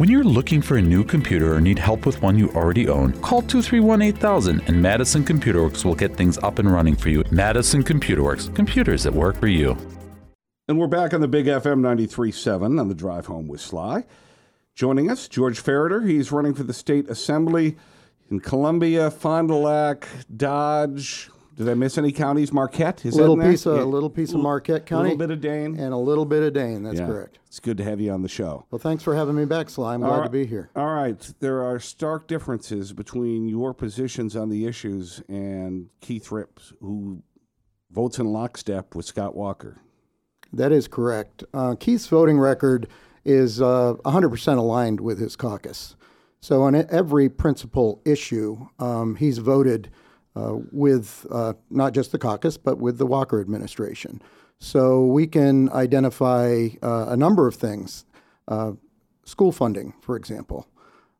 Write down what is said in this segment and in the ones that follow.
When you're looking for a new computer or need help with one you already own, call 231 8000 and Madison Computer Works will get things up and running for you. Madison Computer Works, computers that work for you. And we're back on the Big FM 93.7 on the drive home with Sly. Joining us, George Ferriter. He's running for the state assembly in Columbia, Fond du Lac, Dodge, did I miss any counties? Marquette is little piece there? of Yeah. a little piece of Marquette County, A little bit of Dane. and a little bit of Dane. That's Yeah. correct. It's good to have you on the show. Well, thanks for having me back, Sly. I'm glad All to be here. All right. There are stark differences between your positions on the issues and Keith Ripp's, who votes in lockstep with Scott Walker. That is correct. Uh, Keith's voting record is uh, 100% aligned with his caucus. So on every principal issue, um, he's voted uh, with uh, not just the caucus, but with the Walker administration. So we can identify uh, a number of things. Uh, school funding, for example,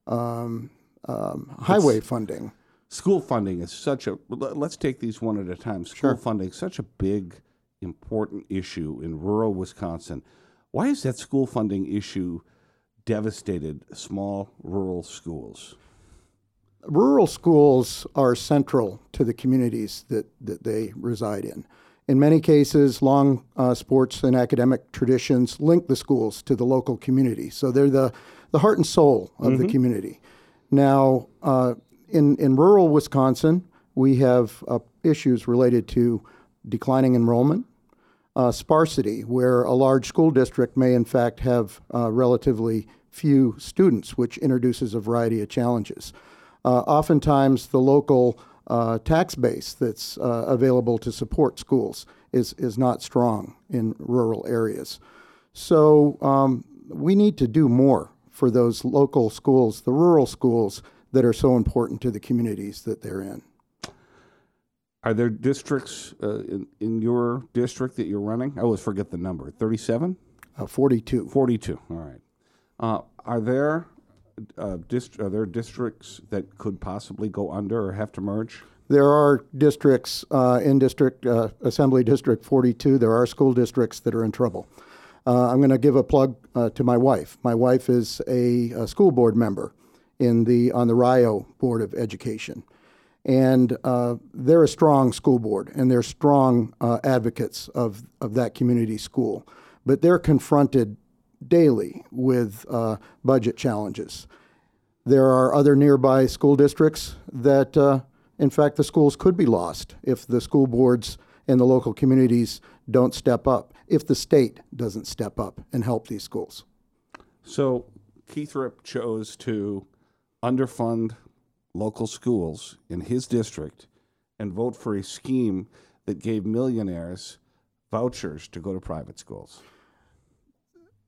um, um, highway funding. School funding is such a. let- Let's take these one at a time. School funding, such a big, important issue in rural Wisconsin. Why is that school funding issue devastated small rural schools? Rural schools are central to the communities that, that they reside in. In many cases, long uh, sports and academic traditions link the schools to the local community. So they're the, the heart and soul of the community. Now, uh, in, in rural Wisconsin, we have uh, issues related to declining enrollment, uh, sparsity, where a large school district may in fact have uh, relatively few students, which introduces a variety of challenges. Uh, oftentimes, the local uh, tax base that's uh, available to support schools is, is not strong in rural areas. So, um, we need to do more for those local schools, the rural schools that are so important to the communities that they're in. Are there districts uh, in, in your district that you're running? I always forget the number. 37? Uh, 42. 42. All right. Uh, are there uh, dist- are there districts that could possibly go under or have to merge? There are districts uh, in District uh, Assembly District 42. There are school districts that are in trouble. Uh, I'm going to give a plug uh, to my wife. My wife is a, a school board member in the on the Rio Board of Education, and uh, they're a strong school board and they're strong advocates of of that community school, but they're confronted daily with uh, budget challenges. There are other nearby school districts that, uh, in fact, the schools could be lost if the school boards and the local communities don't step up, if the state doesn't step up and help these schools. So Keith Ripp chose to underfund local schools in his district and vote for a scheme that gave millionaires vouchers to go to private schools.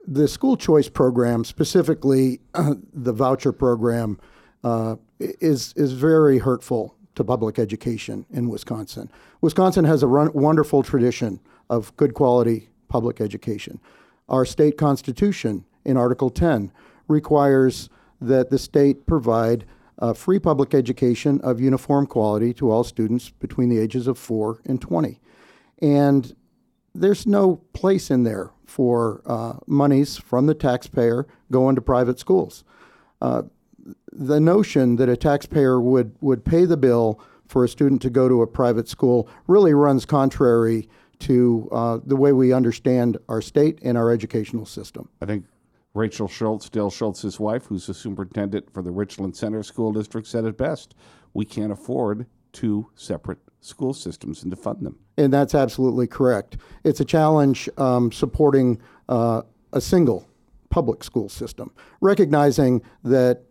The school choice program, specifically the voucher program, uh, is is very hurtful to public education in Wisconsin. Wisconsin has a run, wonderful tradition of good quality public education. Our state constitution, in Article 10, requires that the state provide uh, free public education of uniform quality to all students between the ages of 4 and 20. And there's no place in there for uh, monies from the taxpayer going to private schools. Uh, the notion that a taxpayer would, would pay the bill for a student to go to a private school really runs contrary to uh, the way we understand our state and our educational system. I think Rachel Schultz, Dale Schultz's wife, who's the superintendent for the Richland Center School District, said it best. We can't afford two separate school systems and to fund them. And that's absolutely correct. It's a challenge um, supporting uh, a single public school system, recognizing that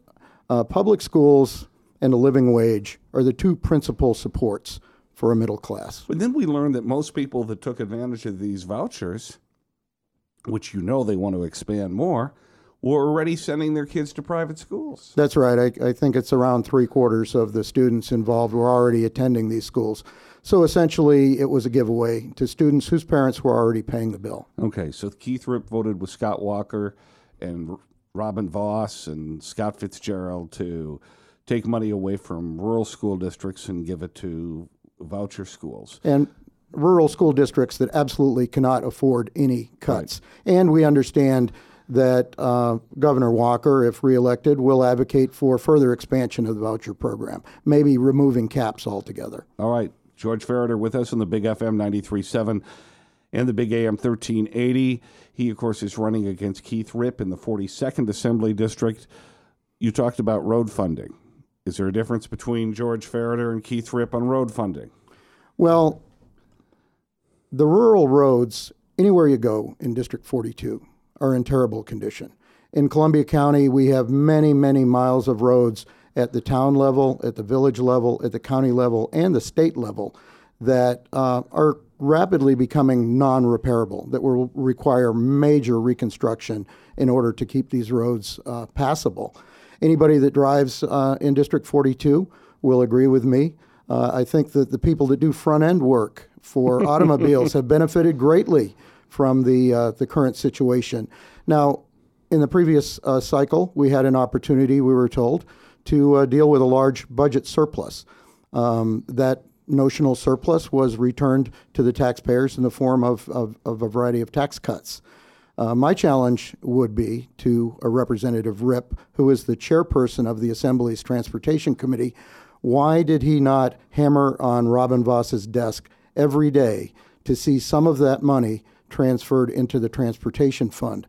uh, public schools and a living wage are the two principal supports for a middle class. But then we learned that most people that took advantage of these vouchers, which you know they want to expand more, were already sending their kids to private schools. That's right. I, I think it's around three quarters of the students involved were already attending these schools. So essentially, it was a giveaway to students whose parents were already paying the bill. Okay, so Keith Ripp voted with Scott Walker and Robin Vos and Scott Fitzgerald to take money away from rural school districts and give it to voucher schools. and rural school districts that absolutely cannot afford any cuts. And we understand that uh, Governor Walker, if reelected, will advocate for further expansion of the voucher program, maybe removing caps altogether. All right. George Ferriter with us on the Big FM 93.7 and the Big AM 1380. He, of course, is running against Keith Ripp in the 42nd Assembly District. You talked about road funding. Is there a difference between George Ferriter and Keith Ripp on road funding? Well, the rural roads, anywhere you go in District 42, are in terrible condition. In Columbia County, we have many, many miles of roads at the town level, at the village level, at the county level, and the state level that uh, are rapidly becoming non repairable, that will require major reconstruction in order to keep these roads uh, passable. Anybody that drives uh, in District 42 will agree with me. Uh, I think that the people that do front end work for automobiles have benefited greatly from the, uh, the current situation. Now, in the previous uh, cycle, we had an opportunity, we were told, to uh, deal with a large budget surplus. Um, that notional surplus was returned to the taxpayers in the form of, of, of a variety of tax cuts. Uh, my challenge would be to a Representative Ripp, who is the chairperson of the Assembly's Transportation Committee, why did he not hammer on Robin Vos's desk every day to see some of that money transferred into the transportation fund?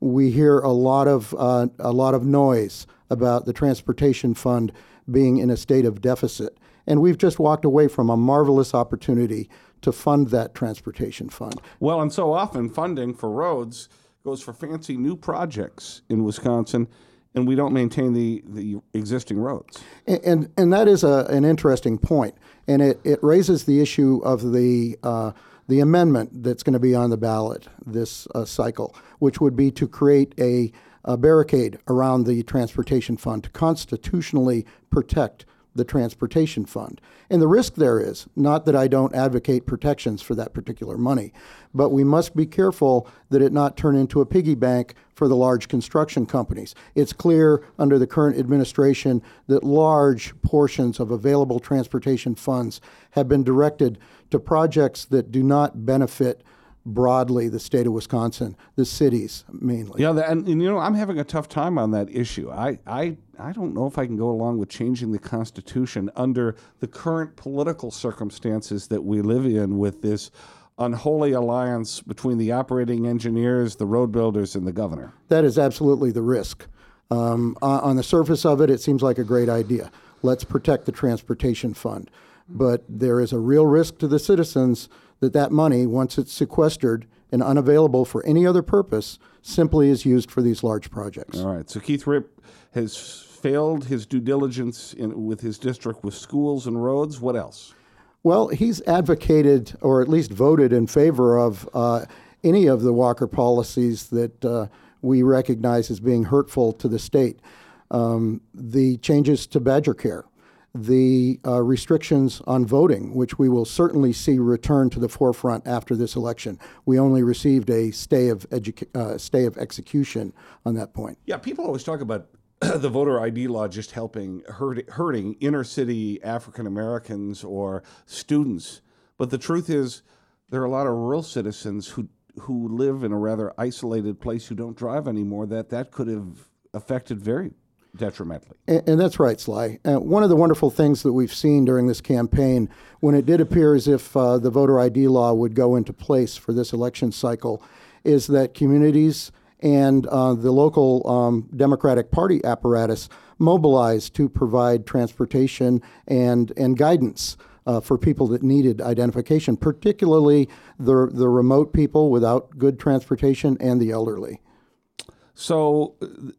We hear a lot of uh, a lot of noise about the transportation fund being in a state of deficit, and we've just walked away from a marvelous opportunity to fund that transportation fund. Well, and so often funding for roads goes for fancy new projects in Wisconsin, and we don't maintain the, the existing roads. And, and, and that is a, an interesting point, and it, it raises the issue of the, uh, the amendment that's going to be on the ballot this uh, cycle, which would be to create a, a barricade around the transportation fund to constitutionally protect the transportation fund. And the risk there is not that I don't advocate protections for that particular money, but we must be careful that it not turn into a piggy bank for the large construction companies. It's clear under the current administration that large portions of available transportation funds have been directed to projects that do not benefit broadly the state of Wisconsin, the cities mainly. Yeah, and, and, you know, I'm having a tough time on that issue. I, I, I don't know if I can go along with changing the Constitution under the current political circumstances that we live in with this unholy alliance between the operating engineers, the road builders, and the governor. That is absolutely the risk. Um, on the surface of it, it seems like a great idea. Let's protect the transportation fund. But there is a real risk to the citizens that that money, once it's sequestered and unavailable for any other purpose, simply is used for these large projects. All right. So Keith Ripp has failed his due diligence in, with his district with schools and roads. What else? Well, he's advocated or at least voted in favor of uh, any of the Walker policies that uh, we recognize as being hurtful to the state. Um, the changes to Badger Care, the uh, restrictions on voting, which we will certainly see return to the forefront after this election. We only received a stay of educa- uh, stay of execution on that point. Yeah, people always talk about the voter ID law just helping hurt, hurting inner city African Americans or students, but the truth is there are a lot of rural citizens who who live in a rather isolated place who don't drive anymore. That that could have affected very detrimentally. And, and that's right, Sly. Uh, one of the wonderful things that we've seen during this campaign, when it did appear as if uh, the voter ID law would go into place for this election cycle, is that communities and uh, the local um, Democratic Party apparatus mobilized to provide transportation and, and guidance. Uh, for people that needed identification, particularly the, the remote people without good transportation and the elderly. So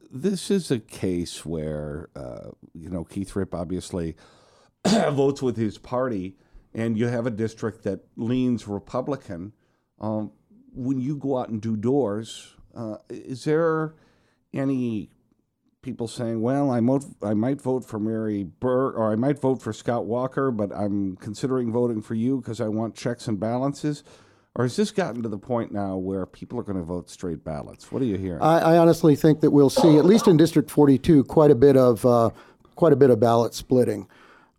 this is a case where uh, you know Keith Ripp obviously votes with his party, and you have a district that leans Republican. Um, when you go out and do doors, uh, is there any people saying, "Well, I might I might vote for Mary Burke, or I might vote for Scott Walker, but I'm considering voting for you because I want checks and balances"? Or has this gotten to the point now where people are going to vote straight ballots? What are you hearing? I, I honestly think that we'll see, at least in District 42, quite a bit of uh, quite a bit of ballot splitting.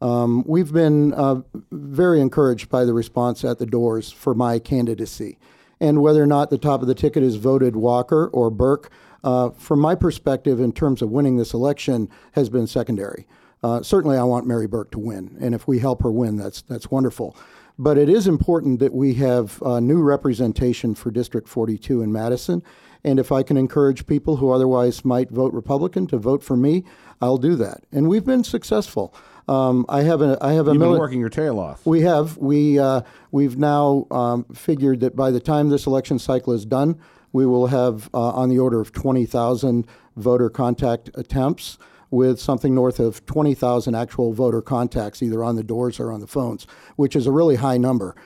Um, we've been uh, very encouraged by the response at the doors for my candidacy, and whether or not the top of the ticket is voted Walker or Burke, uh, from my perspective, in terms of winning this election, has been secondary. Uh, certainly, I want Mary Burke to win, and if we help her win, that's that's wonderful. But it is important that we have uh, new representation for District 42 in Madison. And if I can encourage people who otherwise might vote Republican to vote for me, I'll do that. And we've been successful. Um, I have a I have a You've been working your tail off. we have we uh, we've now um, figured that by the time this election cycle is done, we will have uh, on the order of twenty thousand voter contact attempts, with something north of twenty thousand actual voter contacts, either on the doors or on the phones, which is a really high number.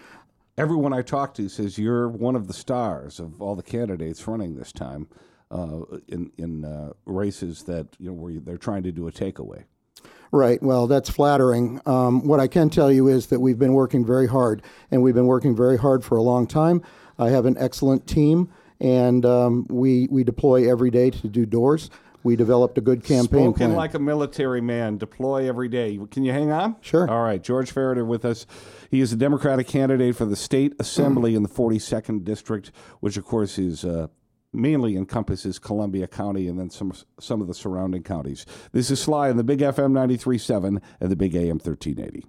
Everyone I talk to says you're one of the stars of all the candidates running this time uh, in in uh, races that you know where they're trying to do a takeaway. Right. Well, that's flattering. Um, what I can tell you is that we've been working very hard, and we've been working very hard for a long time. I have an excellent team, and um, we we deploy every day to do doors. We developed a good campaign Spoken plan. like a military man. Deploy every day. Can you hang on? Sure. All right. George Ferriter with us. He is a Democratic candidate for the state assembly in the 42nd district, which of course is uh, mainly encompasses Columbia County and then some some of the surrounding counties. This is Sly on the Big FM 93.7 and the Big AM 1380.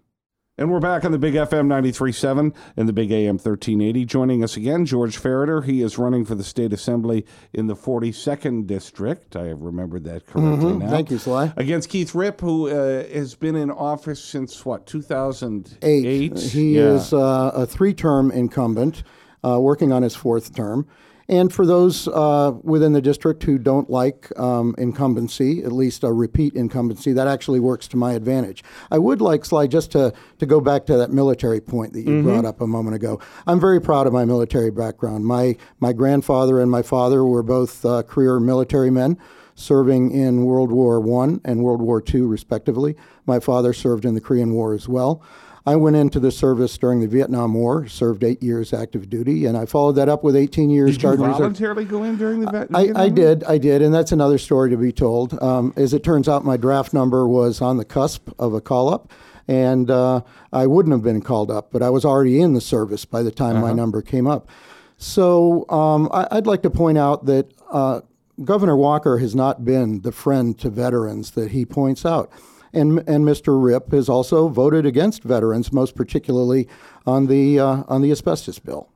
And we're back on the Big FM 93.7 and the Big AM 1380. Joining us again, George Ferriter. He is running for the state assembly in the 42nd district. I have remembered that correctly now. Thank you, Sly. Against Keith Ripp, who uh, has been in office since what, 2008? Eight. He Yeah. is uh, a three-term incumbent, uh, working on his fourth term. And for those uh, within the district who don't like um, incumbency, at least a repeat incumbency, that actually works to my advantage. I would like, Sly, just to, to go back to that military point that you brought up a moment ago. I'm very proud of my military background. My, my grandfather and my father were both uh, career military men serving in World War I and World War II, respectively. My father served in the Korean War as well. I went into the service during the Vietnam War, served eight years active duty, and I followed that up with 18 years Did you Guard Reserve. voluntarily go in during the vet? I, I did, I did, and that's another story to be told. Um, as it turns out, my draft number was on the cusp of a call up, and uh, I wouldn't have been called up, but I was already in the service by the time Uh-huh. my number came up. So um, I, I'd like to point out that uh, Governor Walker has not been the friend to veterans that he points out. And, and Mr. Ripp has also voted against veterans, most particularly on the, uh, on the asbestos bill.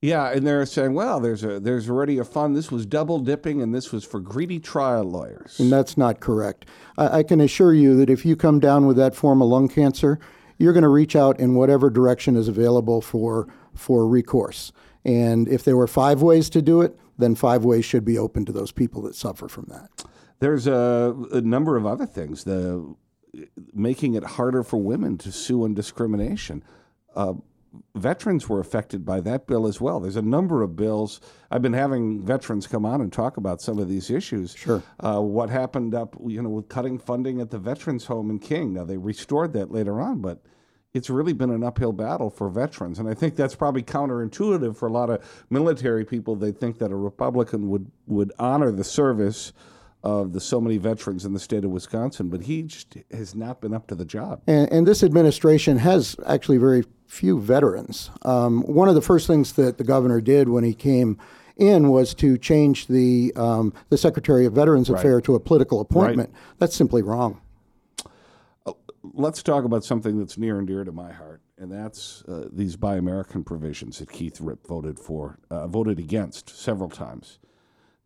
Yeah, and they're saying, well, there's a there's already a fund. This was double dipping, and this was for greedy trial lawyers. And that's not correct. I, I can assure you that if you come down with that form of lung cancer, you're going to reach out in whatever direction is available for for recourse. And if there were five ways to do it, then five ways should be open to those people that suffer from that. There's a, a number of other things. The making it harder for women to sue on discrimination. Uh, veterans were affected by that bill as well. There's a number of bills. I've been having veterans come on and talk about some of these issues. Sure. Uh, what happened up, you know, with cutting funding at the Veterans Home in King. Now they restored that later on, but it's really been an uphill battle for veterans, and I think that's probably counterintuitive for a lot of military people. They think that a Republican would would honor the service of the so many veterans in the state of Wisconsin, but he just has not been up to the job. And, and this administration has actually very few veterans. Um, one of the first things that the governor did when he came in was to change the um, the Secretary of Veterans Affairs to a political appointment. That's simply wrong. Let's talk about something that's near and dear to my heart, and that's uh, these Buy American provisions that Keith Ripp voted for, uh, voted against several times.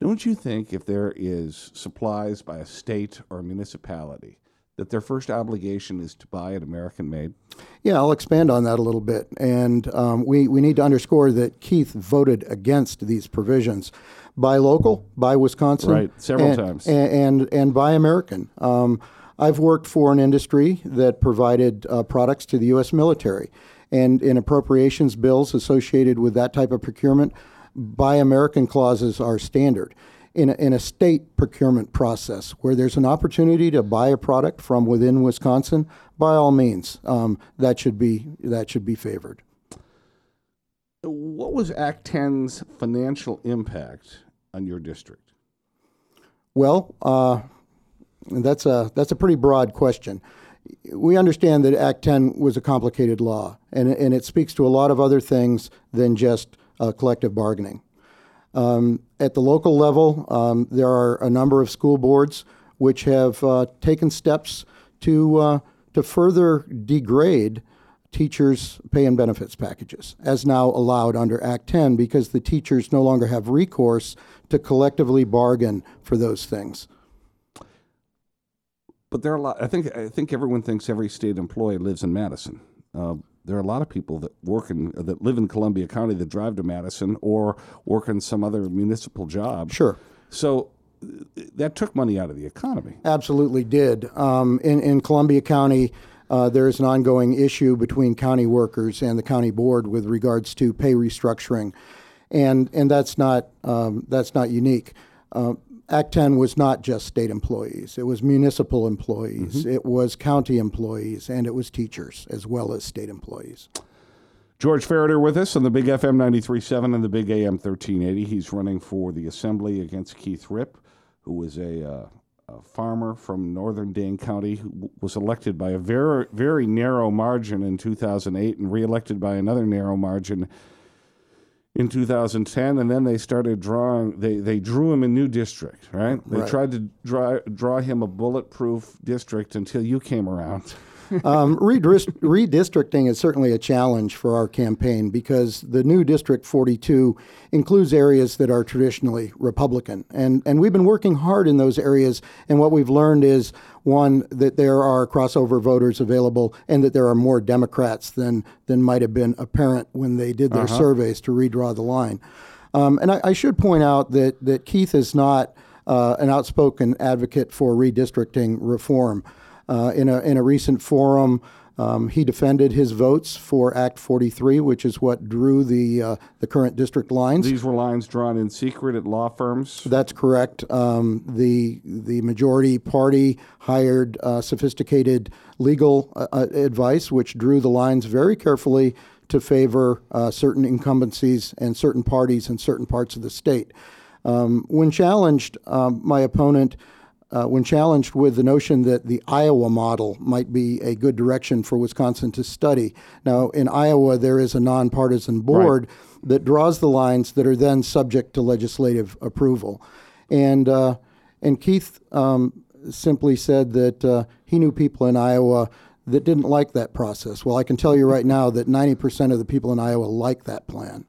Don't you think if there is supplies by a state or a municipality, that their first obligation is to buy it American made? Yeah, I'll expand on that a little bit. And um, we, we need to underscore that Keith voted against these provisions. Buy local, buy Wisconsin. Right, several and, times. And, and, and buy American. Um, I've worked for an industry that provided uh, products to the U.S. military. And in appropriations bills associated with that type of procurement, buy American clauses are standard. In a, in a state procurement process where there's an opportunity to buy a product from within Wisconsin, by all means, um, that should be that should be favored. What was Act 10's financial impact on your district? Well, uh, that's a that's a pretty broad question. We understand that Act 10 was a complicated law, and and it speaks to a lot of other things than just uh, collective bargaining. Um, at the local level, um, there are a number of school boards which have uh, taken steps to uh, to further degrade teachers' pay and benefits packages, as now allowed under Act 10, because the teachers no longer have recourse to collectively bargain for those things. But there are a lot. I think I think everyone thinks every state employee lives in Madison. Uh, there are a lot of people that work in that live in Columbia County that drive to Madison or work in some other municipal job. Sure. So that took money out of the economy. Absolutely did. Um, in in Columbia County, uh, there is an ongoing issue between county workers and the county board with regards to pay restructuring, and and that's not um, that's not unique. Uh, Act 10 was not just state employees. It was municipal employees, mm-hmm. it was county employees, and it was teachers as well as state employees. George Ferriter with us on the Big FM 93.7 and the Big AM 1380. He's running for the Assembly against Keith Ripp, who was a, uh, a farmer from northern Dane County who was elected by a very, very narrow margin in 2008 and reelected by another narrow margin in 2010, and then they started drawing. They they drew him a new district, right? They right. tried to draw draw him a bulletproof district until you came around. Um, redistricting is certainly a challenge for our campaign because the new District 42 includes areas that are traditionally Republican. And, and we've been working hard in those areas. And what we've learned is one, that there are crossover voters available and that there are more Democrats than, than might have been apparent when they did their uh-huh. surveys to redraw the line. Um, and I, I, should point out that, that Keith is not uh, an outspoken advocate for redistricting reform. Uh, in, a, in a recent forum, um, he defended his votes for Act 43, which is what drew the uh, the current district lines. These were lines drawn in secret at law firms. That's correct. Um, the the majority party hired uh, sophisticated legal uh, uh advice, which drew the lines very carefully to favor uh, certain incumbencies and certain parties in certain parts of the state. Um, when challenged, um, my opponent uh, when challenged with the notion that the Iowa model might be a good direction for Wisconsin to study. Now, in Iowa, there is a nonpartisan board right. that draws the lines that are then subject to legislative approval. And, uh, and Keith um, simply said that uh, he knew people in Iowa that didn't like that process. Well, I can tell you right now that 90% of the people in Iowa like that plan.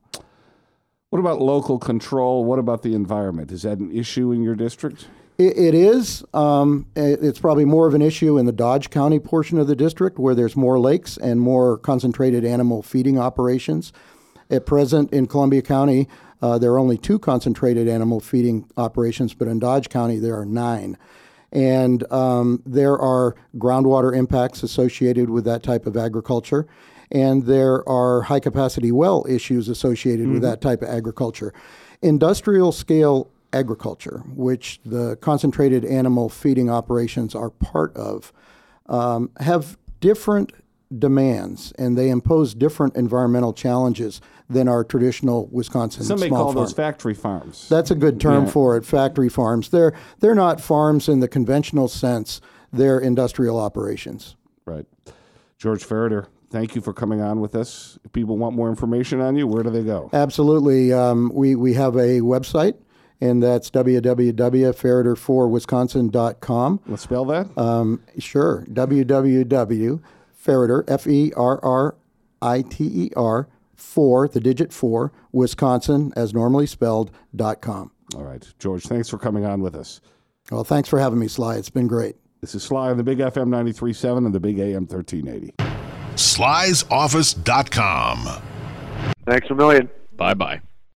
What about local control? What about the environment? Is that an issue in your district? It, it is. Um, it's probably more of an issue in the Dodge County portion of the district where there's more lakes and more concentrated animal feeding operations. At present, in Columbia County, uh, there are only two concentrated animal feeding operations, but in Dodge County, there are nine. And um, there are groundwater impacts associated with that type of agriculture. And there are high capacity well issues associated mm-hmm. with that type of agriculture. Industrial scale agriculture, which the concentrated animal feeding operations are part of, um, have different demands and they impose different environmental challenges than our traditional Wisconsin Somebody small call farm. those factory farms. That's a good term yeah. for it, factory farms. They're they're not farms in the conventional sense. They're industrial operations. Right. George Ferriter, thank you for coming on with us. If people want more information on you, where do they go? Absolutely. Um, we, we have a website, and that's www.ferriter4wisconsin.com. Let's spell that. Um, sure. www.ferriter, F E R R I T E R, 4, the digit 4, Wisconsin, as normally spelled, dot com. All right. George, thanks for coming on with us. Well, thanks for having me, Sly. It's been great. This is Sly on the Big FM 93.7 and the Big AM 1380. Sly'sOffice.com. Thanks a million. Bye bye.